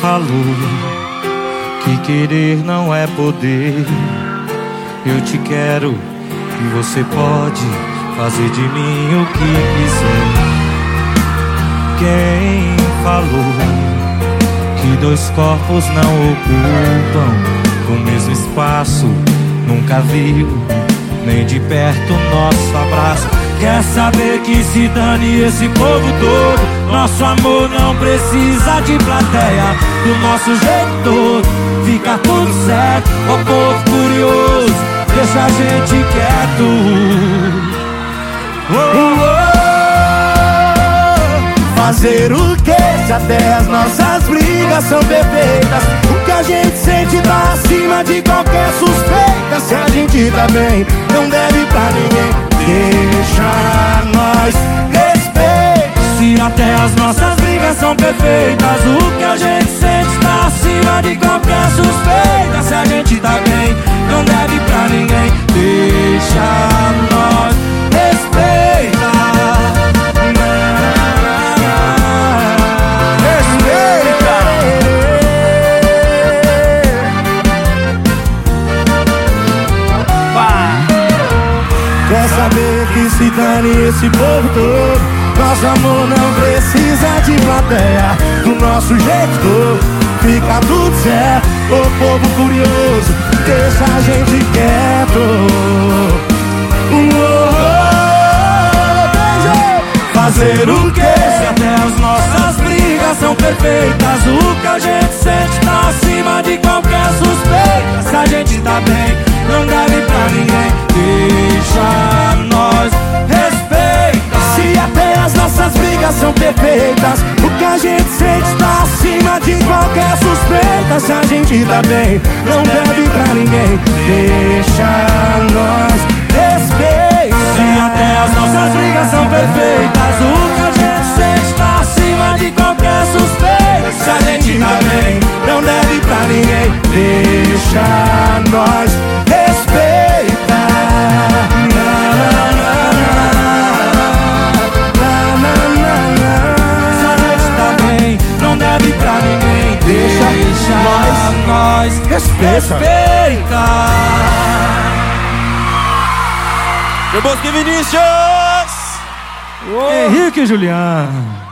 falou que querer não é poder. Eu te quero e você pode fazer de mim o que quiser. Quem falou que dois corpos não ocupam o mesmo espaço? Nunca viu nem de perto nosso abraço. Quer saber que se dane esse povo todo? Nosso amor não precisa de plateia. Do nosso jeito todo, fica tudo certo. Ó povo curioso, deixa a gente quieto. Oh, oh. Fazer o que se até as nossas brigas são perfeitas? O que a gente sente tá acima de qualquer suspeita. Se a gente tá bem, perfeitas O que a gente sente tá acima de qualquer suspeita. Se a gente tá bem, não deve pra ninguém. Deixa nós respeita Respeita. Quer saber que se dane esse povo todo? Nosso amor não precisa de nosso jeito Fica tudo certo. O povo curioso Deixa a gente quieto. Fazer o que se até as nossas brigas são perfeitas O que a gente sente tá acima de qualquer suspeita? Se a gente tá bem, não deve pra ninguém. Deixa nós respeita. Se até as nossas brigas são perfeitas que a gente sente tá acima de qualquer suspeita. Se a gente tá bem, não deve pra ninguém. Deixa nós respeitar. Se até as nossas brigas são perfeitas nós, Respeita. respeita Bosque Vinícius! Henrique e Juliano